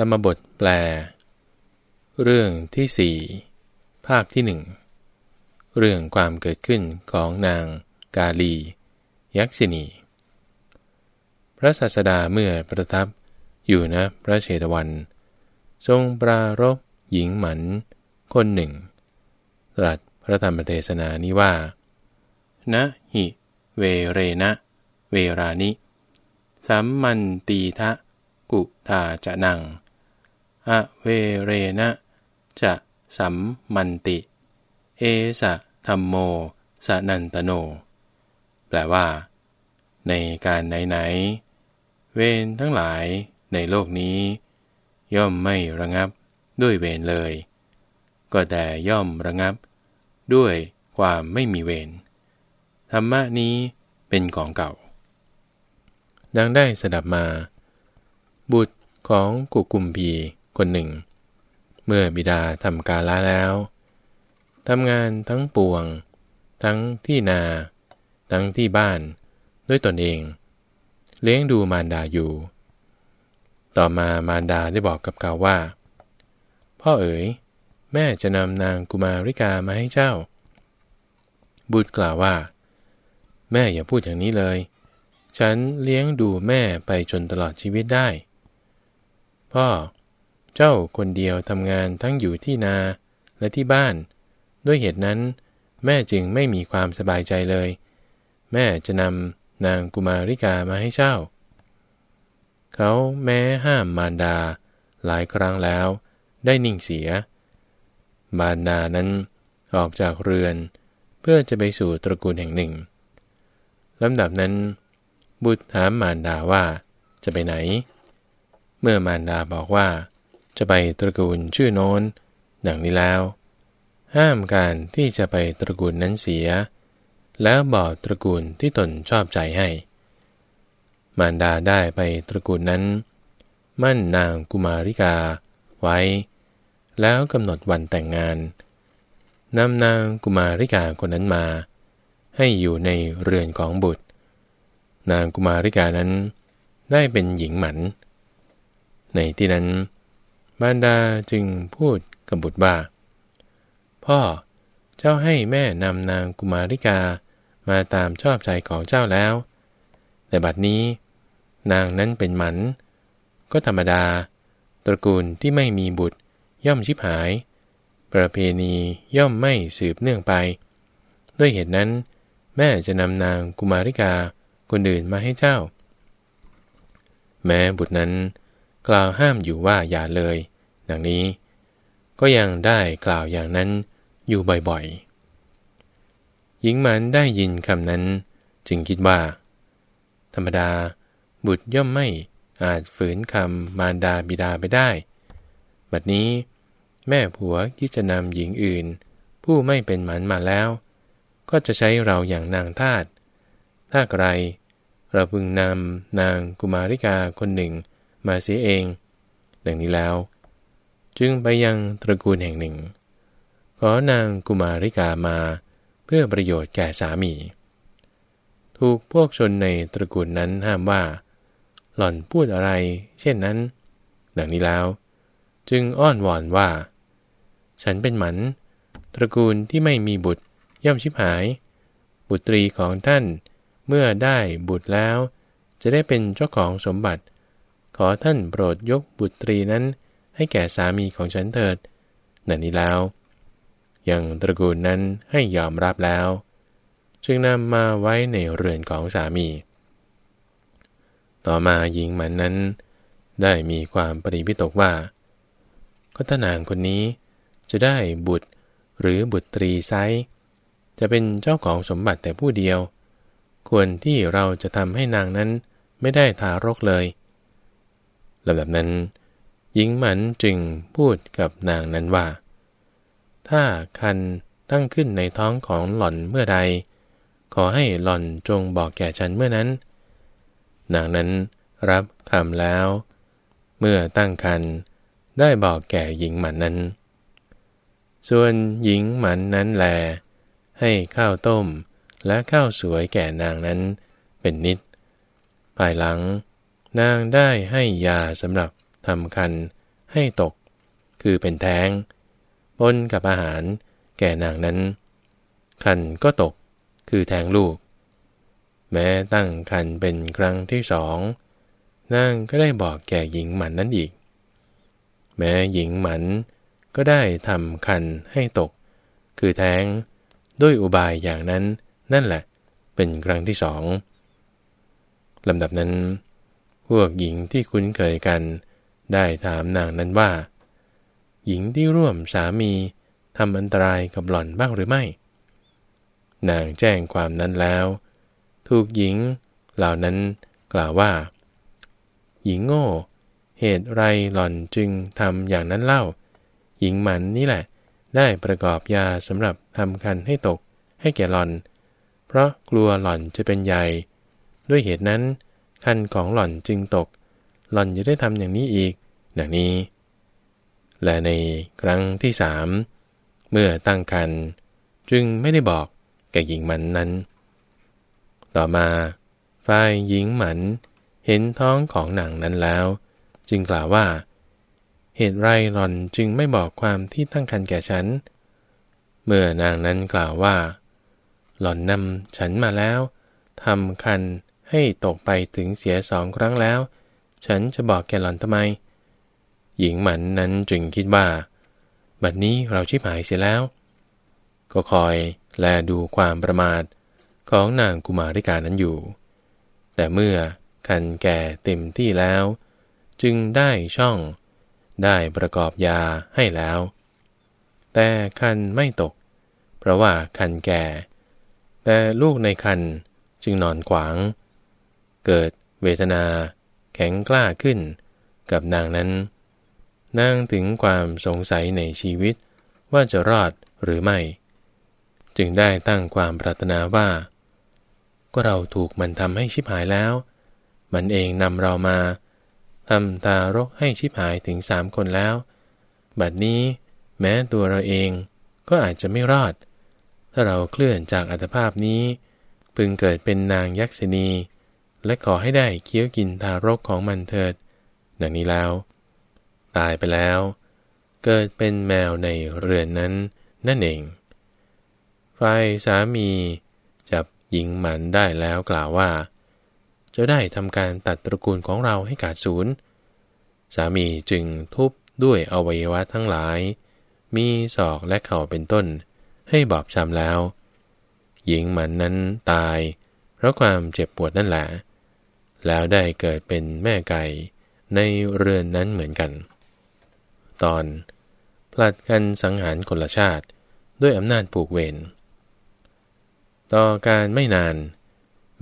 ธรรมบทแปล เรื่องที่สี่ภาคที่หนึ่งเรื่องความเกิดขึ้นของนางกาลี ยักษินี พระศาสดาเมื่อประทับอยู่นะพระเชตวัน ทรงปรารบหญิงหมันคนหนึ่ง ตรัสพระธรรมเทศนานี้ว่า นะหิเวเรนะ เวรานิ สัมมันตีทะกุทาจะนัง อเวเรนะ จะสัมมันติ เอสะธรรมโม สนันตโน แปลว่า ในการไหนๆ เวรทั้งหลายในโลกนี้ ย่อมไม่ระงับด้วยเวรเลย ก็แต่ย่อมระงับ ด้วยความไม่มีเวรธรรมะนี้เป็นของเก่า ดังได้สดับมา บุตรของกุกุมพี คนหนึ่ง เมื่อบิดาทำกาลาแล้วทำงานทั้งปวง ทั้งที่นา ทั้งที่บ้าน ด้วยตนเอง เลี้ยงดูมารดาอยู่ ต่อมามารดาได้บอกกับเขาว่า พ่อเอ๋ย แม่จะนำนางกุมาริกามาให้เจ้า บุตรกล่าวว่า แม่อย่าพูดอย่างนี้เลย ฉันเลี้ยงดูแม่ไปจนตลอดชีวิตได้ พ่อ เจ้าคนเดียวทำงานทั้งอยู่ที่นาและที่บ้าน ด้วยเหตุนั้น แม่จึงไม่มีความสบายใจเลย แม่จะนำนางกุมาริกามาให้เจ้า เขาแม้ห้ามมารดา หลายครั้งแล้ว ได้นิ่งเสีย มารดานั้นออกจากเรือน เพื่อจะไปสู่ตระกูลแห่งหนึ่งลำดับนั้น บุตรถามมารดาว่าจะไปไหน เมื่อมารดาบอกว่า จะไปตระกูลชื่อโน้นดังนี้แล้ว ห้ามการที่จะไปตระกูลนั้นเสีย แล้วบอกตระกูลที่ตนชอบใจให้ มารดาได้ไปตระกูลนั้น มั่นนางกุมาริกา ไว้ แล้วกำหนดวันแต่งงานนำนางกุมาริกาคนนั้นมา ให้อยู่ในเรือนของบุตร นางกุมาริกานั้นได้เป็นหญิงหมัน ในที่นั้น บารดาจึงพูดกับบุตรว่าพ่อเจ้าให้แม่นำนางกุมาริกามาตามชอบใจของเจ้าแล้ว แต่บัดนี้ นางนั้นเป็นหมัน ก็ธรรมดา ตระกูลที่ไม่มีบุตรย่อมชิบหาย ประเพณีย่อมไม่สืบเนื่องไป ด้วยเหตุนั้น แม่จะนำนางกุมาริกาคนอื่นมาให้เจ้า แม้บุตรนั้น กล่าวห้ามอยู่ว่าอย่าเลย ดังนี้ ก็ยังได้กล่าวอย่างนั้นอยู่บ่อยๆ หญิงมันได้ยินคำนั้น จึงคิดว่า ธรรมดา บุตรย่อมไม่อาจฝืนคำมารดาบิดาไปได้ บัดนี้แม่ผัวคิดจะนำหญิงอื่น ผู้ไม่เป็นหมันมาแล้ว ก็จะใช้เราอย่างนางทาตถ้าใครเราพึงนำนางกุมาริกาคนหนึ่ง มาเสียเอง ดังนี้แล้ว จึงไปยังตระกูลแห่งหนึ่ง ขอนางกุมาริกามาเพื่อประโยชน์แก่สามี ถูกพวกชนในตระกูลนั้นห้ามว่า หล่อนพูดอะไร เช่นนั้น ดังนี้แล้ว จึงอ้อนวอนว่า ฉันเป็นหมัน ตระกูลที่ไม่มีบุตรย่อมชิบหาย บุตรีของท่านเมื่อได้บุตรแล้ว จะได้เป็นเจ้าของสมบัติ ขอท่านโปรดยกบุตรีนั้น ให้แก่สามีของฉันเถิดนั่นนี้แล้วยังตระกูลนั้นให้ยอมรับแล้ว จึงนำมาไว้ในเรือนของสามี ต่อมาหญิงมันนั้น ได้มีความปริพิตกว่า ก็ถ้านางคนนี้จะได้บุตรหรือบุตรีไซจะเป็นเจ้าของสมบัติแต่ผู้เดียว ควรที่เราจะทำให้นางนั้นไม่ได้ทารกเลย ลำดับนั้น หญิงหมันจึงพูดกับนางนั้นว่า ถ้าคันตั้งขึ้นในท้องของหล่อนเมื่อใด ขอให้หล่อนจงบอกแก่ฉันเมื่อนั้น นางนั้นรับคำแล้ว เมื่อตั้งคันได้บอกแก่หญิงหมันนั้น ส่วนหญิงหมันนั้นแล ให้ข้าวต้มและข้าวสวยแก่นางนั้นเป็นนิด ภายหลัง นางได้ให้ยาสำหรับทำคันให้ตก คือเป็นแท้งปนกับอาหารแก่นางนั้น คันก็ตก คือแทงลูก แม้ตั้งคันเป็นครั้งที่สองนางก็ได้บอกแก่หญิงหมันนั้นอีก แม้หญิงหมันก็ได้ทำคันให้ตก คือแท้งด้วยอุบายอย่างนั้นนั่นแหละ เป็นครั้งที่สองลำดับนั้น พวกหญิงที่คุ้นเคยกัน ได้ถามนางนั้นว่า หญิงที่ร่วมสามีทำอันตรายกับหล่อนบ้างหรือไม่ นางแจ้งความนั้นแล้ว ถูกหญิงเหล่านั้นกล่าวว่า หญิงโง่ เหตุไรหล่อนจึงทำอย่างนั้นเล่า หญิงหมันนี่แหละ ได้ประกอบยาสำหรับทำคันให้ตกให้แก่หล่อน เพราะกลัวหล่อนจะเป็นใหญ่ ด้วยเหตุนั้น คันของหล่อนจึงตก หล่อนจะได้ทำอย่างนี้อีก ดังนี้ และในครั้งที่สามเมื่อตั้งคันจึงไม่ได้บอกแก่หญิงหมันนั้น ต่อมาฝ่ายหญิงหมันเห็นท้องของหนังนั้นแล้ว จึงกล่าวว่า เหตุไรหล่อนจึงไม่บอกความที่ตั้งคันแก่ฉัน เมื่อนางนั้นกล่าวว่า หล่อนนำฉันมาแล้วทำคัน ให้ตกไปถึงเสียสองครั้งแล้ว ฉันจะบอกแกหล่อนทำไม หญิงหมันนั้นจึงคิดว่า บัดนี้เราชิบหายเสียแล้ว ก็คอยแลดูความประมาทของนางกุมาริกานั้นอยู่ แต่เมื่อคันแก่เต็มที่แล้ว จึงได้ช่อง ได้ประกอบยาให้แล้ว แต่คันไม่ตก เพราะว่าคันแก่ แต่ลูกในคันจึงนอนขวาง เกิดเวทนา แข็งกล้าขึ้น กับนางนั้น นางถึงความสงสัยในชีวิตว่าจะรอดหรือไม่ จึงได้ตั้งความปรารถนาว่า ก็เราถูกมันทำให้ชิบหายแล้ว มันเองนำเรามาทำตารกให้ชิบหายถึงสามคนแล้ว บัดนี้แม้ตัวเราเองก็อาจจะไม่รอด ถ้าเราเคลื่อนจากอัตภาพนี้ พึงเกิดเป็นนางยักษินี และขอให้ได้เคี้ยวกินทารกของมันเถิด ดังนี้แล้ว ตายไปแล้ว เกิดเป็นแมวในเรือนนั้นนั่นเองฝ่ายสามีจับหญิงหมันได้แล้วกล่าวว่า จะได้ทำการตัดตระกูลของเราให้ขาดศูนย์ สามีจึงทุบด้วยอวัยวะทั้งหลาย มีศอกและเข่าเป็นต้น ให้บอบช้ำแล้ว หญิงหมันนั้นตาย เพราะความเจ็บปวดนั่นแหละ แล้วได้เกิดเป็นแม่ไก่ในเรือนนั้นเหมือนกัน ตอนผลัดกันสังหารคนละชาติด้วยอำนาจผูกเวร ต่อการไม่นาน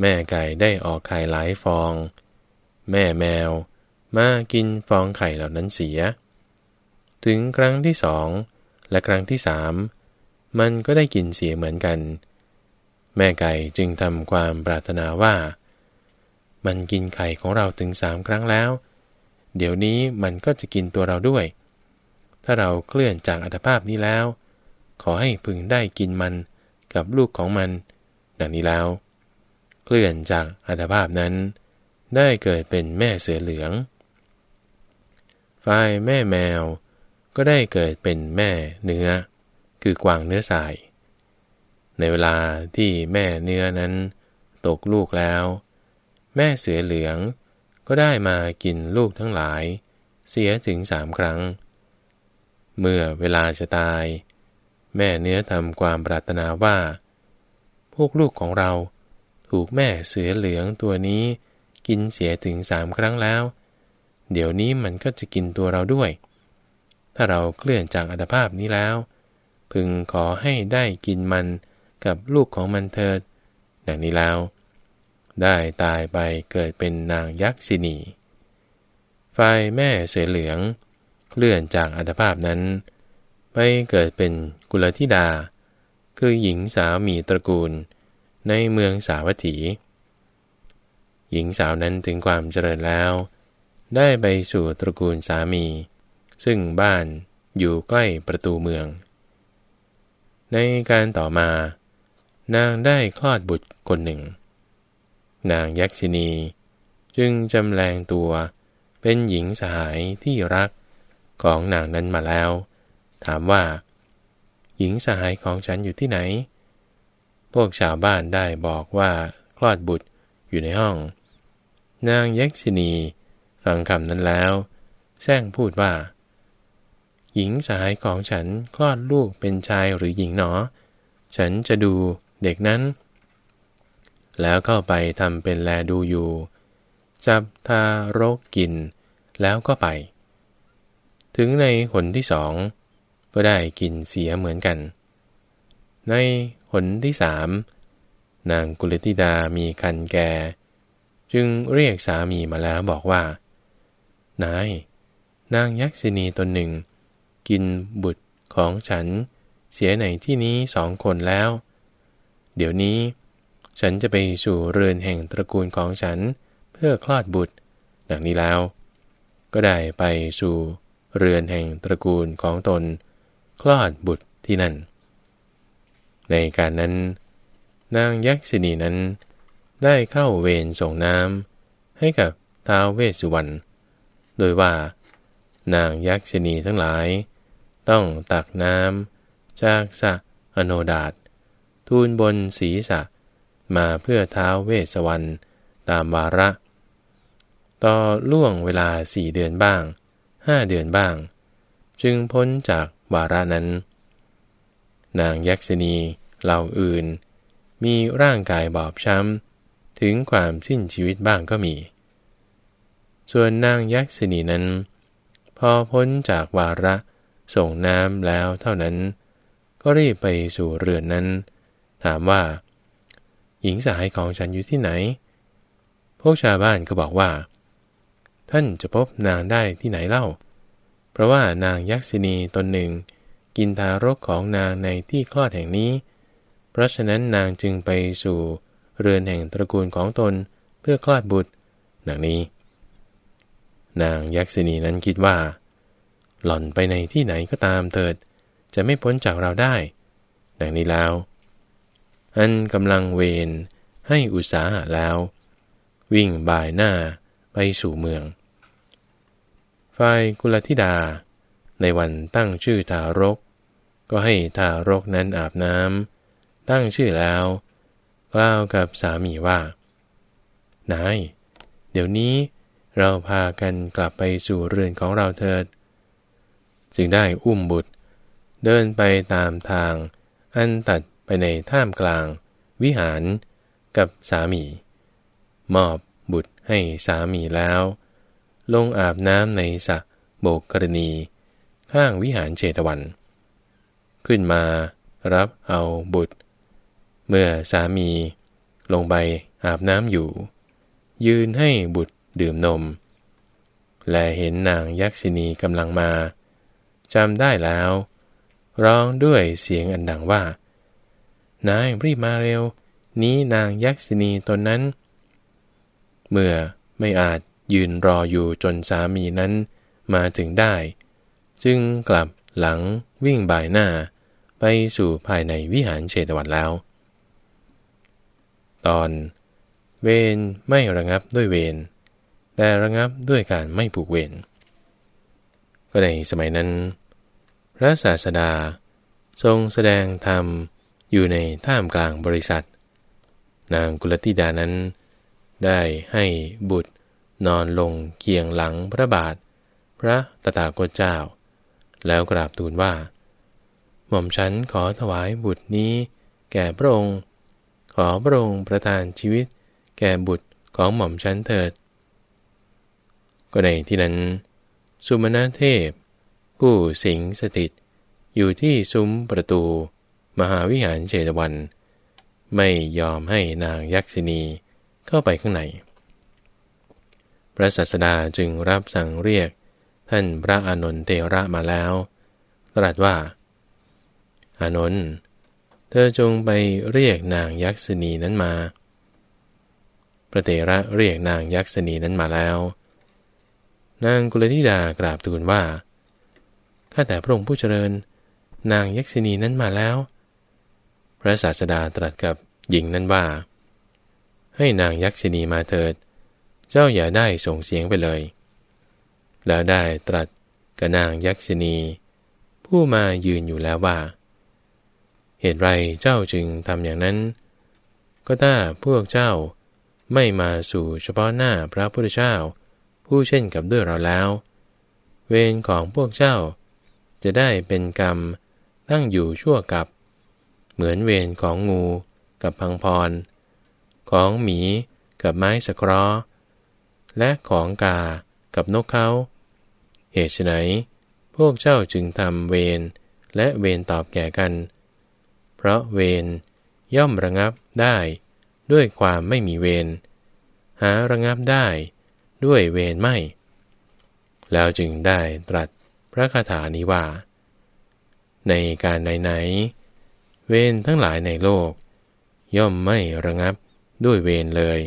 แม่ไก่ได้ออกไข่หลายฟอง แม่แมวมากินฟองไข่เหล่านั้นเสีย ถึงครั้งที่สองและครั้งที่สามมันก็ได้กินเสียเหมือนกัน แม่ไก่จึงทำความปรารถนาว่า มันกินไข่ของเราถึงสามครั้งแล้ว เดี๋ยวนี้มันก็จะกินตัวเราด้วย ถ้าเราเคลื่อนจากอัตภาพนี้แล้ว ขอให้พึงได้กินมันกับลูกของมัน ดังนี้แล้ว เคลื่อนจากอัตภาพนั้น ได้เกิดเป็นแม่เสือเหลือง ฝ่ายแม่แมว ก็ได้เกิดเป็นแม่เนื้อ คือกวางเนื้อสาย ในเวลาที่แม่เนื้อนั้น ตกลูกแล้ว แม่เสือเหลือง ก็ได้มากินลูกทั้งหลาย เสียถึงสามครั้ง เมื่อเวลาจะตาย แม่เนื้อทำความปรารถนาว่า พวกลูกของเราถูกแม่เสือเหลืองตัวนี้ กินเสียถึงสามครั้งแล้ว เดี๋ยวนี้มันก็จะกินตัวเราด้วย ถ้าเราเคลื่อนจากอัตภาพนี้แล้ว พึงขอให้ได้กินมันกับลูกของมันเถิดดังนี้แล้ว ได้ตายไปเกิดเป็นนางยักษินีฝ่ายแม่เสือเหลืองเคลื่อนจากอัตภาพนั้น ไปเกิดเป็นกุลธิดา คือหญิงสาวมีตระกูลในเมืองสาวัตถี หญิงสาวนั้นถึงความเจริญแล้ว ได้ไปสู่ตระกูลสามี ซึ่งบ้านอยู่ใกล้ประตูเมือง ในการต่อมา นางได้คลอดบุตรคนหนึ่ง นางยักษินี จึงจำแรงตัวเป็นหญิงสหายที่รักของนางนั้นมาแล้ว ถามว่า หญิงสหายของฉันอยู่ที่ไหน พวกชาวบ้านได้บอกว่าคลอดบุตรอยู่ในห้อง นางยักษินีฟังคำนั้นแล้วแซงพูดว่า หญิงสายของฉันคลอดลูกเป็นชายหรือหญิงหนอ ฉันจะดูเด็กนั้น แล้วเข้าไปทำเป็นแลดูอยู่ จับทารกกิน แล้วก็ไป ถึงในหนที่สอง ก็ได้กินเสียเหมือนกัน ในหนที่สามนางกุลติดามีคันแก่ จึงเรียกสามีมาแล้วบอกว่า นาย นางยักษินีตนหนึ่ง กินบุตรของฉันเสียในที่นี้สองคนแล้ว เดี๋ยวนี้ ฉันจะไปสู่เรือนแห่งตระกูลของฉันเพื่อคลอดบุตร ดังนี้แล้ว ก็ได้ไปสู่เรือนแห่งตระกูลของตน คลอดบุตรที่นั่น ในการนั้น นางยักษินีนั้น ได้เข้าเวรส่งน้ำให้กับท้าวเวสสุวรรณ โดยว่า นางยักษินีทั้งหลาย ต้องตักน้ำจากสะอโนดาตทูลบนศีรษะ มาเพื่อท้าวเวสวรรณตามวาระ ต่อล่วงเวลาสี่เดือนบ้างห้าเดือนบ้าง จึงพ้นจากวาระนั้น นางยักษินีเหล่าอื่น มีร่างกายบอบช้ำ ถึงความสิ้นชีวิตบ้างก็มี ส่วนนางยักษินีนั้น พอพ้นจากวาระส่งน้ำแล้วเท่านั้น ก็รีบไปสู่เรือนนั้น ถามว่า หญิงสายของฉันอยู่ที่ไหน พวกชาวบ้านก็บอกว่า ท่านจะพบนางได้ที่ไหนเล่า เพราะว่านางยักษินีตนหนึ่ง กินทารกของนางในที่คลอดแห่งนี้ เพราะฉะนั้นนางจึงไปสู่เรือนแห่งตระกูลของตนเพื่อคลอดบุตรดังนี้ นางยักษินีนั้นคิดว่า หล่อนไปในที่ไหนก็ตามเถิด จะไม่พ้นจากเราได้ ดังนี้แล้ว อันกำลังเวนให้อุตสาหะแล้ว วิ่งบ่ายหน้าไปสู่เมือง ฝ่ายกุลธิดา ในวันตั้งชื่อทารก ก็ให้ทารกนั้นอาบน้ำตั้งชื่อแล้ว กล่าวกับสามีว่า นาย เดี๋ยวนี้เราพากันกลับไปสู่เรือนของเราเถิด จึงได้อุ้มบุตร เดินไปตามทางอันตัด ไปในท่ามกลาง วิหารกับสามี มอบบุตรให้สามีแล้ว ลงอาบน้ำในสระโบกกรณี ข้างวิหารเจตวัน ขึ้นมารับเอาบุตร เมื่อสามี ลงไปอาบน้ำอยู่ ยืนให้บุตรดื่มนม และเห็นนางยักษินีกำลังมาจำได้แล้ว ร้องด้วยเสียงอันดังว่า นายรีบมาเร็ว นี้นางยักษินีตนนั้น เมื่อไม่อาจยืนรออยู่จนสามีนั้นมาถึงได้ จึงกลับหลังวิ่งบ่ายหน้า ไปสู่ภายในวิหารเชตวันแล้ว ตอนเวรไม่ระงับด้วยเวรแต่ระงับด้วยการไม่ผูกเวรก็ในสมัยนั้น พระศาสดาทรงแสดงธรรม อยู่ในท่ามกลางบริษัท นางกุลติดานั้น ได้ให้บุตรนอนลงเคียงหลังพระบาท พระตถาคตเจ้า แล้วกราบทูลว่า หม่อมฉันขอถวายบุตรนี้ แก่พระองค์ ขอพระองค์ประทานชีวิต แก่บุตรของหม่อมชั้นเถิด ก็ในที่นั้น สุมาณเทพ ผู้สิงสถิตอยู่ที่ซุ้มประตู มหาวิหารเจตวัน ไม่ยอมให้นางยักษินีเข้าไปข้างใน พระศาสดาจึงรับสั่งเรียกท่านพระอานนทเทระมาแล้วตรัสว่า อานนท์เธอจงไปเรียกนางยักษณีนั้นมา พระเตระเรียกนางยักษณีนั้นมาแล้ว นางกุลธิดากราบทูลว่า ข้าแต่พระองค์ผู้เจริญ นางยักษณีนั้นมาแล้ว พระศาสดาตรัสกับหญิงนั้นว่า ให้นางยักษณีมาเถิด เจ้าอย่าได้ส่งเสียงไปเลย แล้วได้ตรัสกับนางยักษินี ผู้มายืนอยู่แล้วว่า เหตุไรเจ้าจึงทำอย่างนั้น ก็ถ้าพวกเจ้าไม่มาสู่เฉพาะหน้าพระพุทธเจ้า ผู้เช่นกับด้วยเราแล้ว เวรของพวกเจ้า จะได้เป็นกรรมตั้งอยู่ชั่วกับ เหมือนเวรของงูกับพังพร ของหมีกับไม้สครอและของกากับนกเขา เหตุไนพวกเจ้าจึงทำเวรและเวรตอบแก่กัน เพราะเวรย่อมระงับได้ด้วยความไม่มีเวรหาระงับได้ด้วยเวรไม่ แล้วจึงได้ตรัสพระคาถานี้ว่า ในการไหนๆ เวรทั้งหลายในโลก ย่อมไม่ระงับด้วยเวรเลย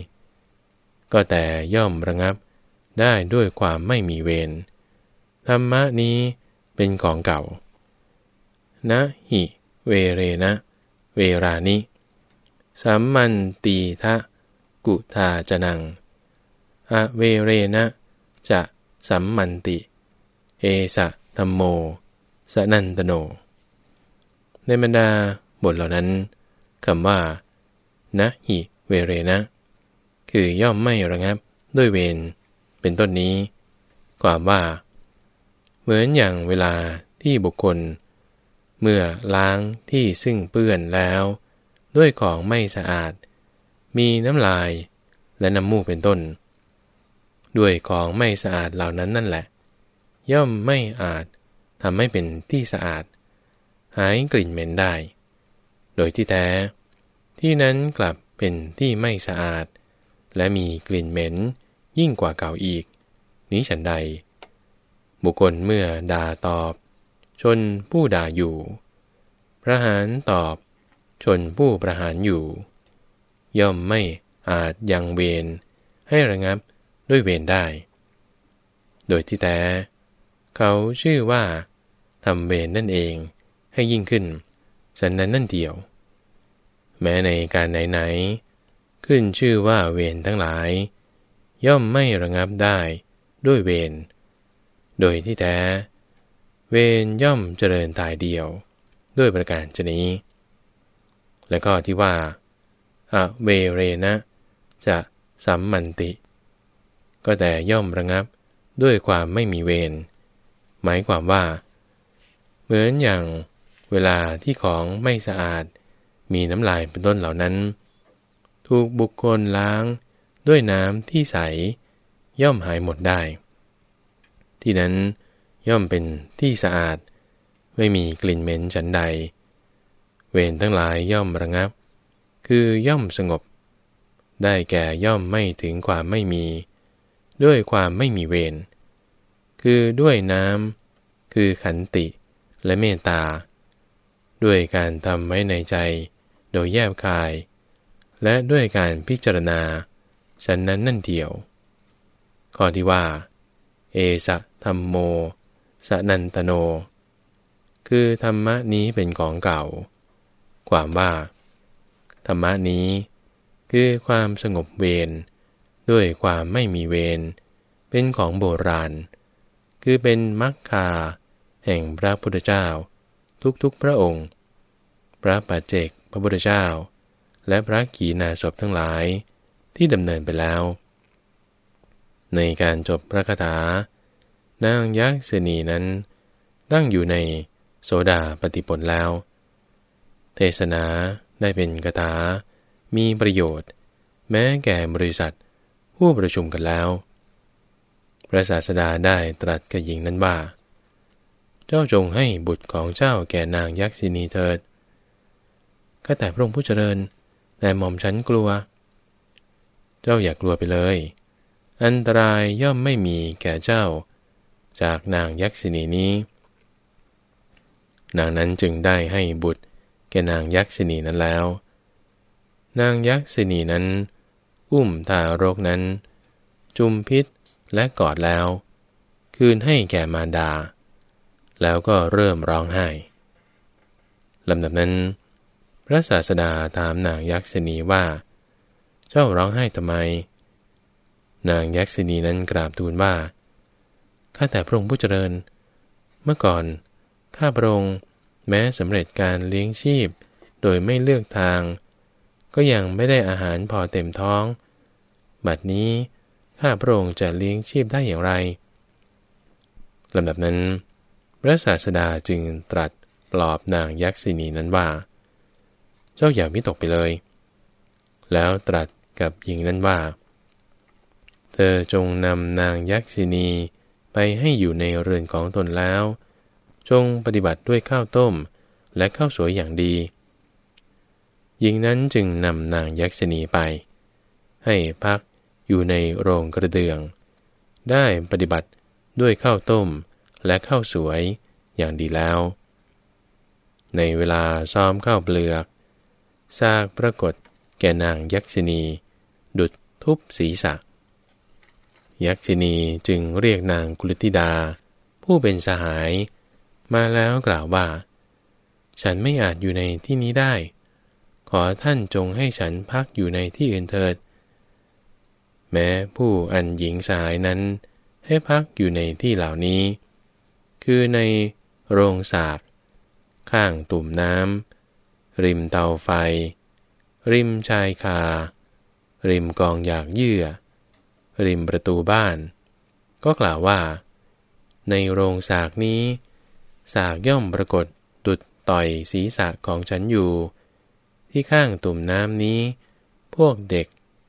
ก็แต่ย่อมระงับได้ด้วยความไม่มีเวรธรรมะนี้เป็นของเก่า นะหิเวเรนะ เวรานิ สัมมันตีทะ กุทาจนัง อเวเรนะ จะสัมมันติ เอสะธรรมโม สนันตโน ในบรรดา บทเหล่านั้นคำว่านะหิเวเรนะ คือย่อมไม่ระงับด้วยเวรเป็นต้นนี้ ความว่า เหมือนอย่างเวลาที่บุคคล เมื่อล้างที่ซึ่งเปื้อนแล้ว ด้วยของไม่สะอาด มีน้ำลายและน้ำมูกเป็นต้น ด้วยของไม่สะอาดเหล่านั้นนั่นแหละ ย่อมไม่อาจทำให้เป็นที่สะอาด หายกลิ่นเหม็นได้ โดยที่แท้ ที่นั้นกลับเป็นที่ไม่สะอาด และมีกลิ่นเหม็นยิ่งกว่าเก่าอีก นี้ฉันใด บุคคลเมื่อด่าตอบ ชนผู้ด่าอยู่พระหารตอบ ชนผู้ประหารอยู่ ย่อมไม่อาจยังเวรให้ระงับด้วยเวรได้ โดยที่แต่เขาชื่อว่าทำเวรนั่นเองให้ยิ่งขึ้นสันนั้นนั่นเดียว แม้ในการไหนๆขึ้นชื่อว่าเวรทั้งหลาย ย่อมไม่ระงับได้ด้วยเวรโดยที่แท้ เวรย่อมเจริญตายเดียว ด้วยประการชนี้ และก็ที่ว่าอเวเรนะ จะสัมมันติ ก็แต่ย่อมระงับด้วยความไม่มีเวรหมายความว่า เหมือนอย่างเวลาที่ของไม่สะอาด มีน้ำลายเป็นต้นเหล่านั้น ถูกบุคคลล้างด้วยน้ำที่ใส ย่อมหายหมดได้ ที่นั้นย่อมเป็นที่สะอาด ไม่มีกลิ่นเหม็นฉันใด เวรทั้งหลายย่อมระงับ คือย่อมสงบ ได้แก่ย่อมไม่ถึงความไม่มี ด้วยความไม่มีเวรคือด้วยน้ำคือขันติและเมตตา ด้วยการทำไว้ในใจ โดยแยบคาย และด้วยการพิจารณาฉันนั้นนั่นเดียว ข้อที่ว่า เอสะธรรมโม สนันตโน คือธรรมะนี้เป็นของเก่า ความว่า ธรรมะนี้ คือความสงบเวรด้วยความไม่มีเวรเป็นของโบราณ คือเป็นมัคคา แห่งพระพุทธเจ้า ทุกๆพระองค์ พระปัจเจก พระพุทธเจ้า และพระขีณาสพทั้งหลายที่ดำเนินไปแล้ว ในการจบพระคาถานางยักษณีนั้น ตั้งอยู่ในโสดาปฏิปลแล้ว เทศนาได้เป็นกถามีประโยชน์ แม้แก่บริษัทผู้ประชุมกันแล้ว พระศาสดาได้ตรัสกับหญิงนั้นว่า เจ้าจงให้บุตรของเจ้าแก่นางยักษินีเถิด ข้าแต่พระองค์ผู้เจริญ แต่หม่อมฉันกลัว เจ้าอย่ากลัวไปเลย อันตรายย่อมไม่มีแก่เจ้า จากนางยักษินีนี้ นางนั้นจึงได้ให้บุตรแก่นางยักษินีนั้นแล้ว นางยักษินีนั้น อุ้มทารกนั้น จุมพิษและกอดแล้ว คืนให้แก่มารดา แล้วก็เริ่มร้องไห้ลำดับนั้น พระศาสดาถามนางยักษินีว่า เจ้าร้องไห้ทำไม นางยักษินีนั้นกราบทูลว่า ข้าแต่พระองค์ผู้เจริญ เมื่อก่อน ข้าพระองค์แม้สำเร็จการเลี้ยงชีพ โดยไม่เลือกทาง ก็ยังไม่ได้อาหารพอเต็มท้อง บัดนี้ข้าพระองค์จะเลี้ยงชีพได้อย่างไรลำดับนั้น พระศาสดาจึงตรัสปลอบนางยักษินีนั้นว่า เจ้าอย่าวิตกไปเลย แล้วตรัสกับหญิงนั้นว่า เธอจงนำนางยักษินีไปให้อยู่ในเรือนของตนแล้ว จงปฏิบัติด้วยข้าวต้มและข้าวสวยอย่างดี หญิงนั้นจึงนำนางยักษินีไป ให้พักอยู่ในโรงกระเดือง ได้ปฏิบัติด้วยข้าวต้มและข้าวสวยอย่างดีแล้ว ในเวลาซ้อมข้าวเปลือก ซากปรากฏแก่นางยักษินี ดุดทุบศีรษะ ยักษินีจึงเรียกนางกุลธิดา ผู้เป็นสหาย มาแล้วกล่าวว่า ฉันไม่อาจอยู่ในที่นี้ได้ ขอท่านจงให้ฉันพักอยู่ในที่อื่นเถิด แม้ผู้อันหญิงสหายนั้น ให้พักอยู่ในที่เหล่านี้ คือในโรงสากข้างตุ่มน้ำ ริมเตาไฟ ริมชายคา ริมกองอยากเยื่อ ริมประตูบ้าน ก็กล่าวว่า ในโรงสากนี้ สากย่อมปรากฏดุดต่อยศีรษะของฉันอยู่ ที่ข้างตุ่มน้ำนี้ พวกเด็ก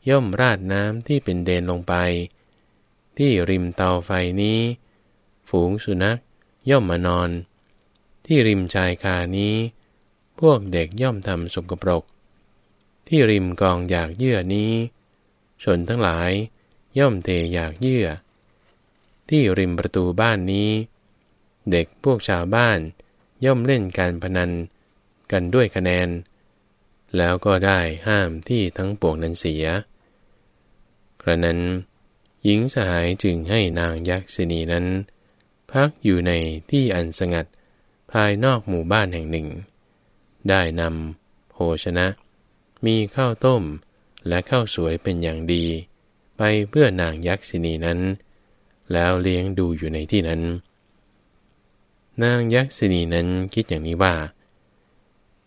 ย่อมราดน้ำที่เป็นเดนลงไป ที่ริมเตาไฟนี้ ฝูงสุนัขย่อมมานอน ที่ริมชายคานี้ พวกเด็กย่อมทำสกปรก ที่ริมกองอยากเยื่อนี้ ชนทั้งหลายย่อมเทอยากเยื่อ ที่ริมประตูบ้านนี้ เด็กพวกชาวบ้านย่อมเล่นการพนันกันด้วยคะแนน แล้วก็ได้ห้ามที่ทั้งปวงนั้นเสีย กระนั้น หญิงสหายจึงให้นางยักษินีนั้น พักอยู่ในที่อันสงัดภายนอกหมู่บ้านแห่งหนึ่ง ได้นำโภชนะ มีข้าวต้มและข้าวสวยเป็นอย่างดี ไปเพื่อนางยักษินีนั้น แล้วเลี้ยงดูอยู่ในที่นั้น นางยักษินีนั้นคิดอย่างนี้ว่า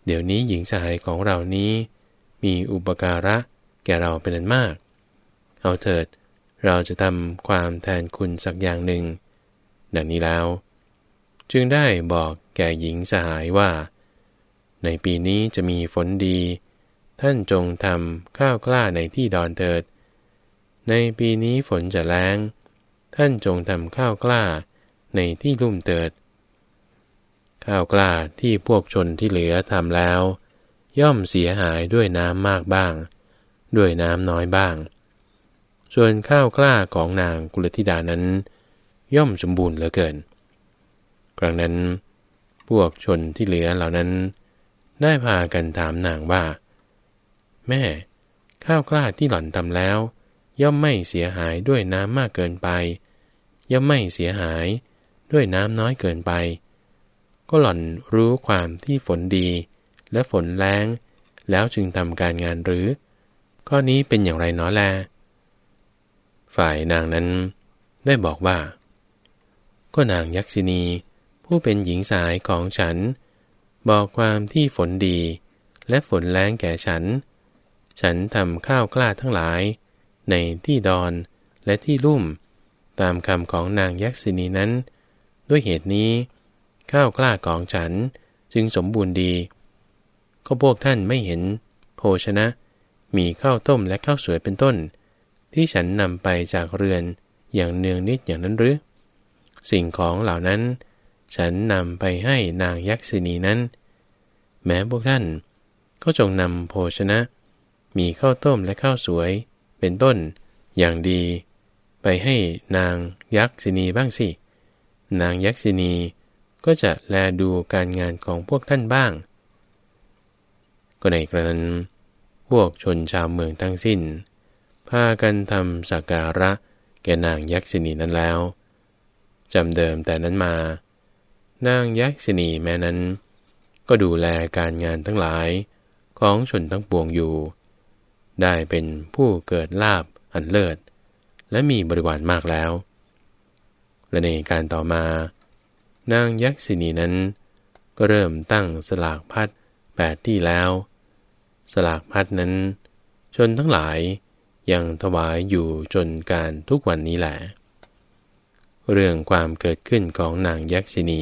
เดี๋ยวนี้หญิงสหายของเรานี้ มีอุปการะแก่เราเป็นอันมาก เอาเถิดเราจะทำความแทนคุณสักอย่างหนึ่ง ดังนี้แล้ว จึงได้บอกแก่หญิงสหายว่า ในปีนี้จะมีฝนดี ท่านจงทำข้าวกล้าในที่ดอนเถิด ในปีนี้ฝนจะแรงท่านจงทำข้าวกล้าในที่ลุ่มเติด ข้าวกล้าที่พวกชนที่เหลือทำแล้ว ย่อมเสียหายด้วยน้ำมากบ้าง ด้วยน้ำน้อยบ้าง ส่วนข้าวกล้าของนางกุลธิดานั้น ย่อมสมบูรณ์เหลือเกิน ครั้งนั้น พวกชนที่เหลือเหล่านั้น ได้พากันถามนางว่า แม่ ข้าวกล้าที่หล่อนทำแล้ว ย่อมไม่เสียหายด้วยน้ำมากเกินไป ย่อมไม่เสียหายด้วยน้ำน้อยเกินไป ก็หล่อนรู้ความที่ฝนดี และฝนแรงแล้วจึงทำการงานหรือ ข้อนี้เป็นอย่างไรน้อแล ฝ่ายนางนั้นได้บอกว่า ก็นางยักษินี ผู้เป็นหญิงสายของฉัน บอกความที่ฝนดี และฝนแรงแก่ฉัน ฉันทำข้าวกล้าทั้งหลาย ในที่ดอนและที่ลุ่ม ตามคำของนางยักษินีนั้น ด้วยเหตุนี้ ข้าวกล้าของฉันจึงสมบูรณ์ดี ก็พวกท่านไม่เห็น โภชนะ มีข้าวต้มและข้าวสวยเป็นต้น ที่ฉันนำไปจากเรือนอย่างเนืองนิดอย่างนั้นหรือ สิ่งของเหล่านั้น ฉันนำไปให้นางยักษินีนั้น แม้พวกท่านก็จงนำโภชนะ มีข้าวต้มและข้าวสวย เป็นต้นอย่างดี ไปให้นางยักษินีบ้างสิ นางยักษินีก็จะแลดูการงานของพวกท่านบ้าง ก็ในกระนั้น พวกชนชาวเมืองทั้งสิ้น พากันทำสักการะแก่นางยักษินีนั้นแล้วจำเดิมแต่นั้นมา นางยักษินีแม้นั้น ก็ดูแลการงานทั้งหลายของชนทั้งปวงอยู่ ได้เป็นผู้เกิดลาบอันเลิศ และมีบริวารมากแล้ว และในการต่อมา นางยักษินีนั้น ก็เริ่มตั้งสลากพัดแปดที่แล้ว สลากพัดนั้น ชนทั้งหลายยังถวายอยู่จนการทุกวันนี้แหละ เรื่องความเกิดขึ้นของนางยักษินี